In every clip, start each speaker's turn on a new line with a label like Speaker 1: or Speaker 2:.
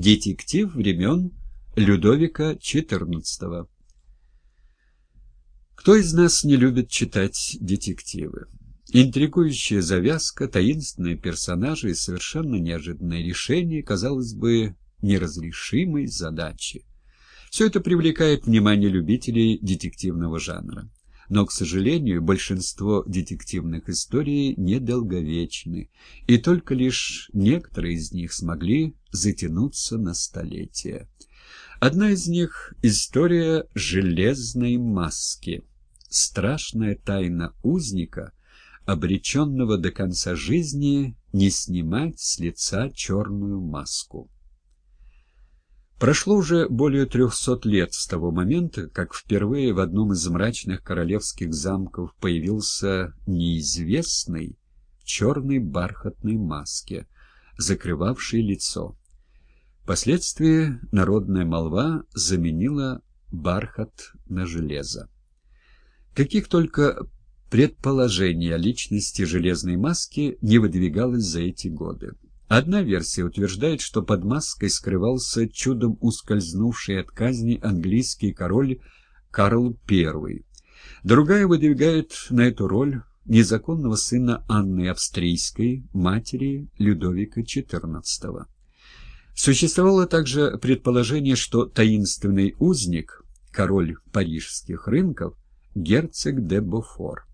Speaker 1: Детектив времен Людовика XIV. Кто из нас не любит читать детективы? Интригующая завязка, таинственные персонажи и совершенно неожиданное решение, казалось бы, неразрешимой задачи. Все это привлекает внимание любителей детективного жанра. Но, к сожалению, большинство детективных историй недолговечны, и только лишь некоторые из них смогли затянуться на столетия. Одна из них — история железной маски. Страшная тайна узника, обреченного до конца жизни не снимать с лица черную маску. Прошло уже более трехсот лет с того момента, как впервые в одном из мрачных королевских замков появился неизвестный в черной бархатной маске, закрывавший лицо. Впоследствии народная молва заменила бархат на железо. Каких только предположений о личности железной маски не выдвигалось за эти годы. Одна версия утверждает, что под маской скрывался чудом ускользнувший от казни английский король Карл I. Другая выдвигает на эту роль незаконного сына Анны Австрийской, матери Людовика XIV. Существовало также предположение, что таинственный узник, король парижских рынков, герцог де Бофор.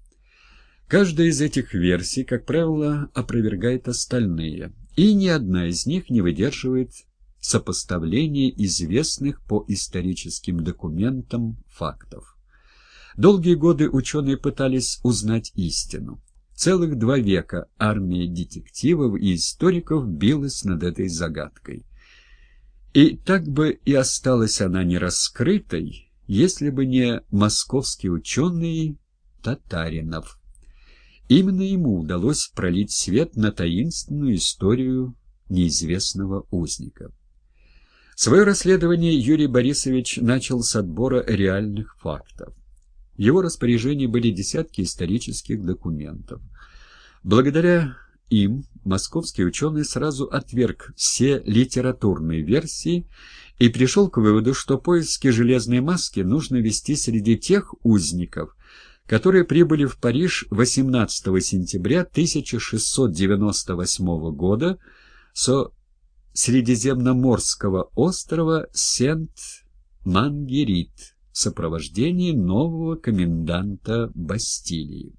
Speaker 1: Каждая из этих версий, как правило, опровергает остальные – и ни одна из них не выдерживает сопоставления известных по историческим документам фактов. Долгие годы ученые пытались узнать истину. Целых два века армия детективов и историков билась над этой загадкой. И так бы и осталась она нераскрытой, если бы не московский ученый Татаринов. Именно ему удалось пролить свет на таинственную историю неизвестного узника. Свое расследование Юрий Борисович начал с отбора реальных фактов. В его распоряжении были десятки исторических документов. Благодаря им московский ученый сразу отверг все литературные версии и пришел к выводу, что поиски железной маски нужно вести среди тех узников, которые прибыли в Париж 18 сентября 1698 года со Средиземноморского острова Сент-Мангерит в сопровождении нового коменданта Бастилии.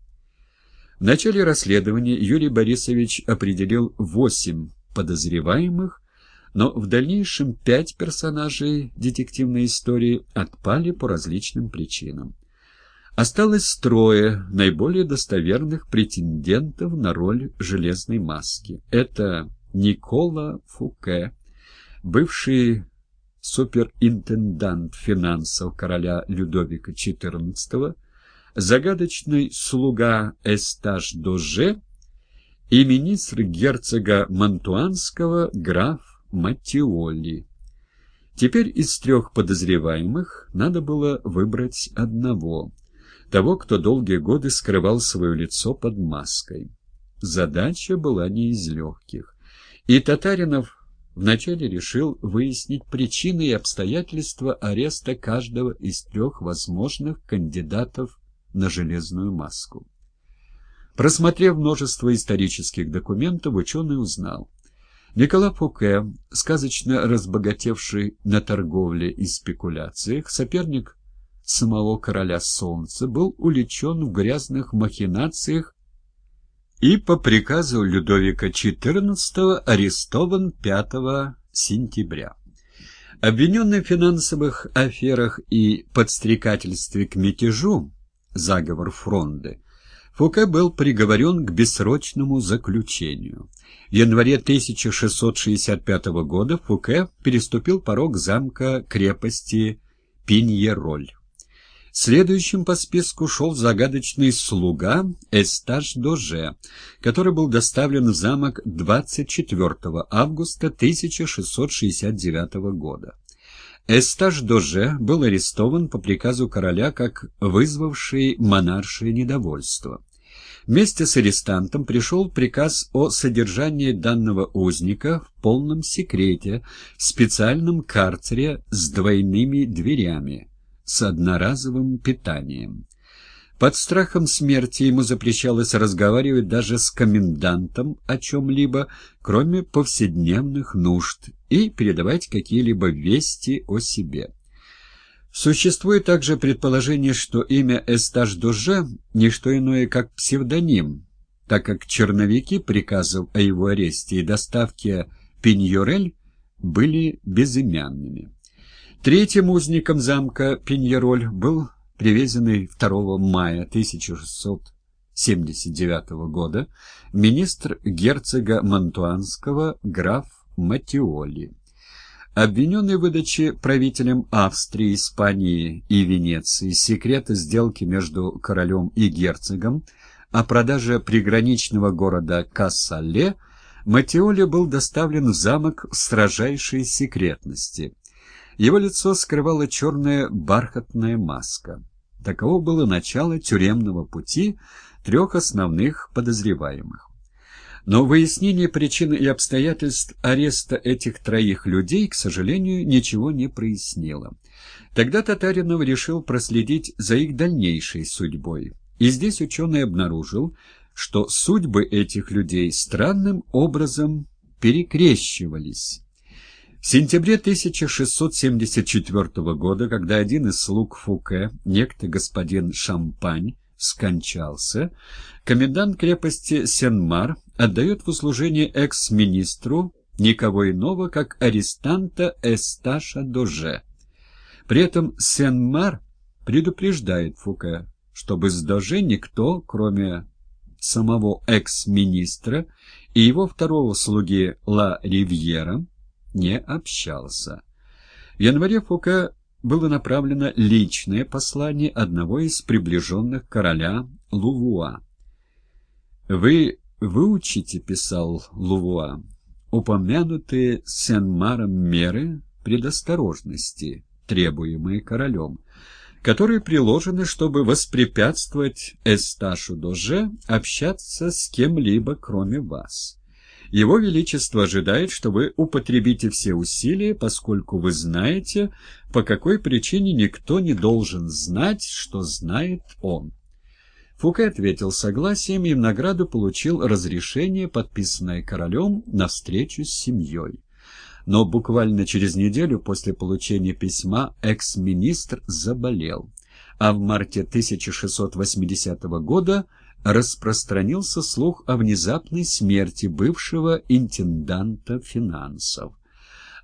Speaker 1: В начале расследования Юрий Борисович определил восемь подозреваемых, но в дальнейшем пять персонажей детективной истории отпали по различным причинам. Осталось трое наиболее достоверных претендентов на роль железной маски. Это Никола Фуке, бывший суперинтендант финансов короля Людовика XIV, загадочный слуга Эстаж Доже и министр герцога Мантуанского граф Матиоли. Теперь из трех подозреваемых надо было выбрать одного – того, кто долгие годы скрывал свое лицо под маской. Задача была не из легких, и Татаринов вначале решил выяснить причины и обстоятельства ареста каждого из трех возможных кандидатов на железную маску. Просмотрев множество исторических документов, ученый узнал. Никола Фуке, сказочно разбогатевший на торговле и спекуляциях, соперник самого короля солнца, был уличен в грязных махинациях и по приказу Людовика XIV арестован 5 сентября. Обвиненный в финансовых аферах и подстрекательстве к мятежу, заговор Фронды, Фуке был приговорен к бессрочному заключению. В январе 1665 года Фуке переступил порог замка крепости Пиньероль. Следующим по списку шел загадочный слуга Эстаж Доже, который был доставлен в замок 24 августа 1669 года. Эстаж Доже был арестован по приказу короля как вызвавший монаршее недовольство. Вместе с арестантом пришел приказ о содержании данного узника в полном секрете в специальном карцере с двойными дверями, с одноразовым питанием. Под страхом смерти ему запрещалось разговаривать даже с комендантом о чем-либо, кроме повседневных нужд, и передавать какие-либо вести о себе. Существует также предположение, что имя Эстаж Дуже – не что иное, как псевдоним, так как черновики приказов о его аресте и доставке Пиньорель были безымянными. Третьим узником замка Пиньероль был привезенный 2 мая 1679 года министр герцога Мантуанского граф Матиоли. Обвиненный в выдаче правителям Австрии, Испании и Венеции секрета сделки между королем и герцогом о продаже приграничного города Кассале, Матиоли был доставлен в замок в строжайшей секретности. Его лицо скрывала черная бархатная маска. Таково было начало тюремного пути трех основных подозреваемых. Но выяснение причин и обстоятельств ареста этих троих людей, к сожалению, ничего не прояснило. Тогда Татаринов решил проследить за их дальнейшей судьбой. И здесь ученый обнаружил, что судьбы этих людей странным образом перекрещивались. В сентябре 1674 года, когда один из слуг Фуке, некто господин Шампань, скончался, комендант крепости Сенмар отдает в услужение экс-министру никого иного, как арестанта Эсташа Доже. При этом Сенмар предупреждает Фуке, чтобы с Доже никто, кроме самого экс-министра и его второго слуги Ла Ривьера, не общался. В январе Фуке было направлено личное послание одного из приближенных короля Лувуа. «Вы выучите, — писал Лувуа, — упомянутые Сен-Маром меры предосторожности, требуемые королем, которые приложены, чтобы воспрепятствовать Эсташу Доже общаться с кем-либо, кроме вас». Его Величество ожидает, что вы употребите все усилия, поскольку вы знаете, по какой причине никто не должен знать, что знает он. Фуке ответил согласием и в награду получил разрешение, подписанное королем, на встречу с семьей. Но буквально через неделю после получения письма экс-министр заболел, а в марте 1680 года распространился слух о внезапной смерти бывшего интенданта финансов.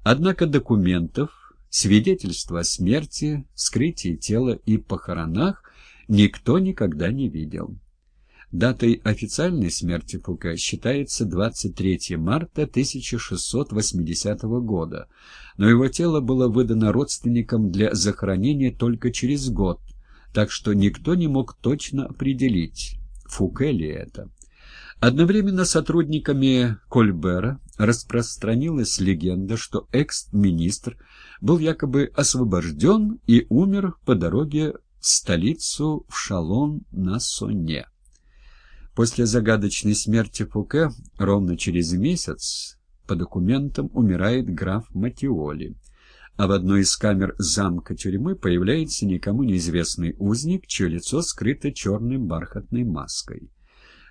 Speaker 1: Однако документов, свидетельства о смерти, вскрытии тела и похоронах никто никогда не видел. Датой официальной смерти Фука считается 23 марта 1680 года, но его тело было выдано родственникам для захоронения только через год, так что никто не мог точно определить, Фуке ли это? Одновременно сотрудниками Кольбера распространилась легенда, что экс-министр был якобы освобожден и умер по дороге в столицу в Шалон-на-Соне. После загадочной смерти Фуке ровно через месяц по документам умирает граф Матиоли, а в одной из камер замка тюрьмы появляется никому неизвестный узник, чье лицо скрыто черной бархатной маской.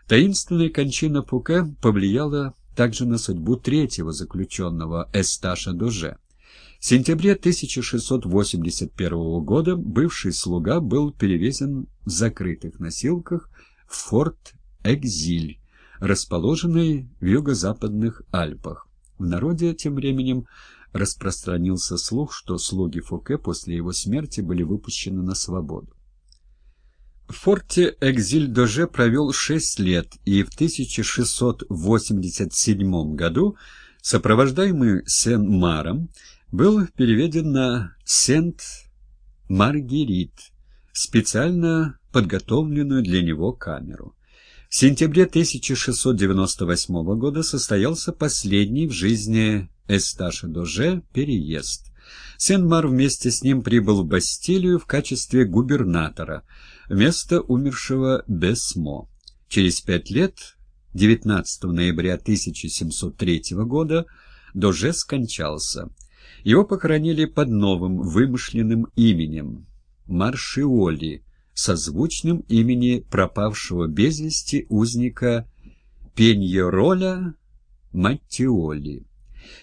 Speaker 1: Таинственная кончина Фуке повлияла также на судьбу третьего заключенного Эсташа Доже. В сентябре 1681 года бывший слуга был перевезен в закрытых носилках в форт Экзиль, расположенный в юго-западных Альпах. В народе тем временем распространился слух, что слуги Фуке после его смерти были выпущены на свободу. В форте Экзиль-Доже провел шесть лет и в 1687 году, сопровождаемый Сен-Маром, был переведен на Сент-Маргерит, специально подготовленную для него камеру. В сентябре 1698 года состоялся последний в жизни Эсташа Доже переезд. Сен-Мар вместе с ним прибыл в Бастилию в качестве губернатора, вместо умершего Бесмо. Через пять лет, 19 ноября 1703 года, Доже скончался. Его похоронили под новым вымышленным именем – Маршиоли, созвучным имени пропавшего без вести узника Пеньероля Маттиоли.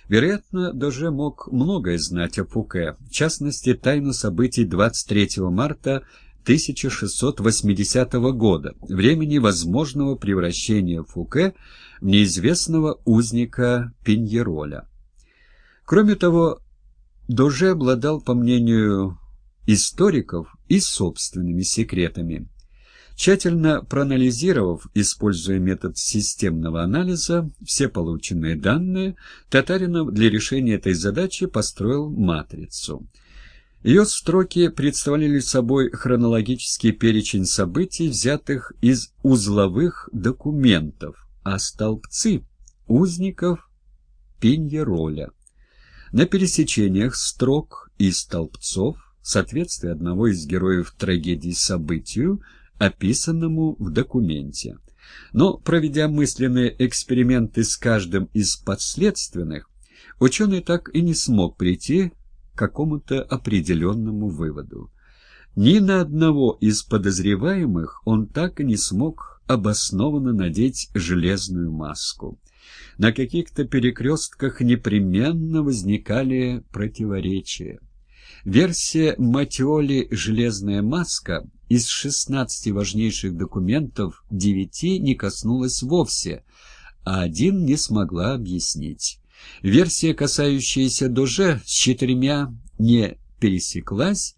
Speaker 1: Вероятно, Доже мог многое знать о Фуке, в частности, тайну событий 23 марта 1680 года, времени возможного превращения Фуке в неизвестного узника Пиньероля. Кроме того, Доже обладал, по мнению историков, и собственными секретами. Тщательно проанализировав, используя метод системного анализа, все полученные данные, Татаринов для решения этой задачи построил матрицу. Ее строки представляли собой хронологический перечень событий, взятых из узловых документов, а столбцы – узников Пиньероля. На пересечениях строк и столбцов соответствие одного из героев трагедии событию – описанному в документе. Но, проведя мысленные эксперименты с каждым из подследственных, ученый так и не смог прийти к какому-то определенному выводу. Ни на одного из подозреваемых он так и не смог обоснованно надеть железную маску. На каких-то перекрестках непременно возникали противоречия. Версия Матиоли «Железная маска» из 16 важнейших документов 9 не коснулась вовсе, а один не смогла объяснить. Версия, касающаяся Доже, с четырьмя не пересеклась,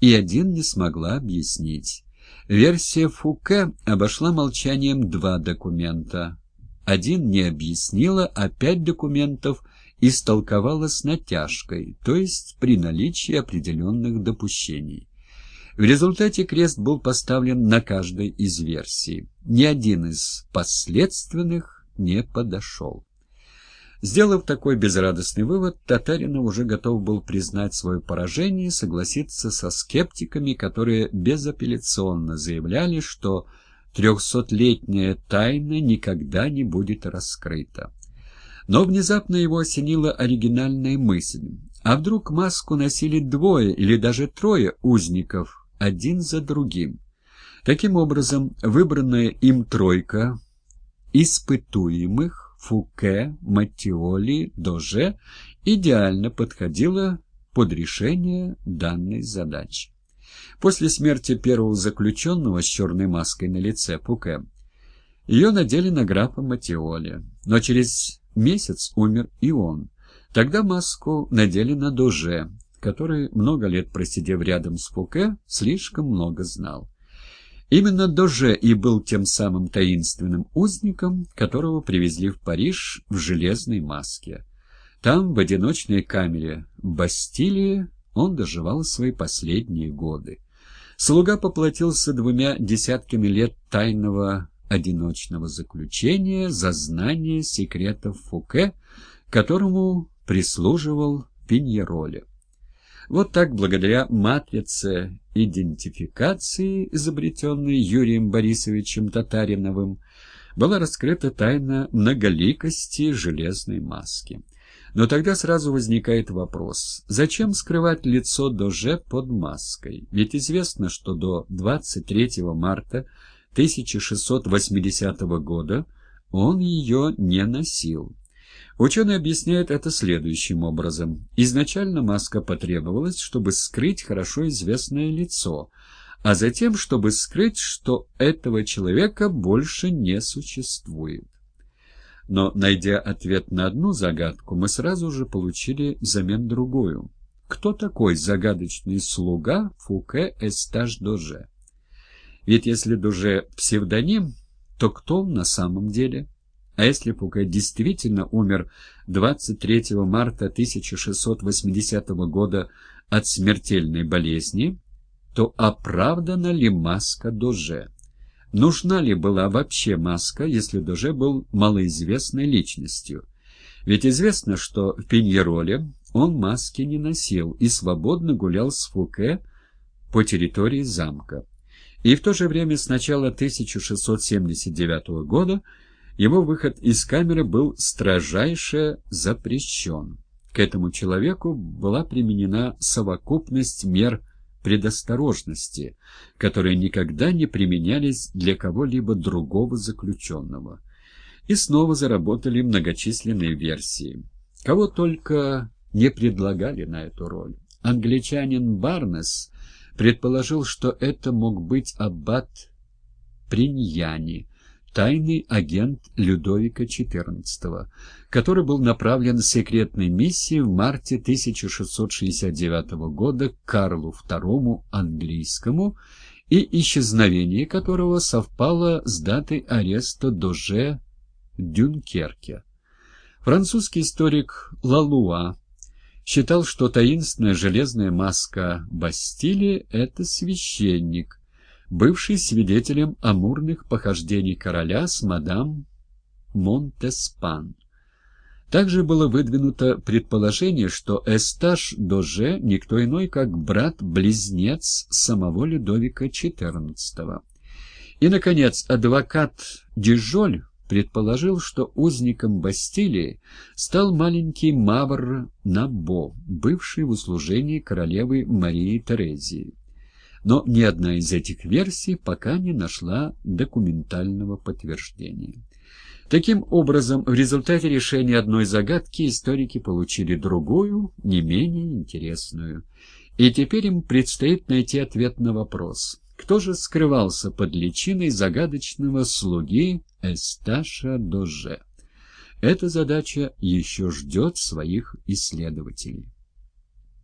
Speaker 1: и один не смогла объяснить. Версия Фуке обошла молчанием два документа. Один не объяснила, а пять документов истолковала с натяжкой, то есть при наличии определенных допущений. В результате крест был поставлен на каждой из версий. Ни один из последственных не подошел. Сделав такой безрадостный вывод, Татаринов уже готов был признать свое поражение и согласиться со скептиками, которые безапелляционно заявляли, что трехсотлетняя тайна никогда не будет раскрыта. Но внезапно его осенила оригинальная мысль. А вдруг маску носили двое или даже трое узников, один за другим? Таким образом, выбранная им тройка испытуемых Фуке, Матиоли, Доже идеально подходила под решение данной задачи. После смерти первого заключенного с черной маской на лице Фуке ее надели на графа Матиоли, но через месяц умер и он. Тогда маску надели на Доже, который, много лет просидев рядом с Фуке, слишком много знал. Именно Доже и был тем самым таинственным узником, которого привезли в Париж в железной маске. Там, в одиночной камере в Бастилии, он доживал свои последние годы. Слуга поплатился двумя десятками лет тайного одиночного заключения за знание секретов Фуке, которому прислуживал Пиньероли. Вот так, благодаря матрице идентификации, изобретенной Юрием Борисовичем Татариновым, была раскрыта тайна многоликости железной маски. Но тогда сразу возникает вопрос, зачем скрывать лицо Доже под маской? Ведь известно, что до 23 марта 1680 года он ее не носил. Ученый объясняет это следующим образом. Изначально маска потребовалась, чтобы скрыть хорошо известное лицо, а затем, чтобы скрыть, что этого человека больше не существует. Но, найдя ответ на одну загадку, мы сразу же получили взамен другую. Кто такой загадочный слуга Фуке Эстаж-Доже? Ведь если Дуже псевдоним, то кто он на самом деле? А если Фуке действительно умер 23 марта 1680 года от смертельной болезни, то оправдана ли маска Доже? Нужна ли была вообще маска, если Доже был малоизвестной личностью? Ведь известно, что в Пиньероле он маски не носил и свободно гулял с Фуке по территории замка. И в то же время с начала 1679 года его выход из камеры был строжайше запрещен. К этому человеку была применена совокупность мер предосторожности, которые никогда не применялись для кого-либо другого заключенного. И снова заработали многочисленные версии. Кого только не предлагали на эту роль. Англичанин Барнес предположил, что это мог быть аббат Приньяни, тайный агент Людовика XIV, который был направлен секретной миссией в марте 1669 года к Карлу II английскому, и исчезновение которого совпало с датой ареста Доже Дюнкерке. Французский историк Лалуа считал, что таинственная железная маска Бастилии — это священник, бывший свидетелем амурных похождений короля с мадам Монтеспан. Также было выдвинуто предположение, что Эсташ Доже никто иной, как брат-близнец самого Людовика XIV. И, наконец, адвокат Дижоль предположил, что узником Бастилии стал маленький Мавр Набо, бывший в услужении королевы Марии Терезии но ни одна из этих версий пока не нашла документального подтверждения. Таким образом, в результате решения одной загадки историки получили другую, не менее интересную. И теперь им предстоит найти ответ на вопрос, кто же скрывался под личиной загадочного слуги Эсташа Доже. Эта задача еще ждет своих исследователей.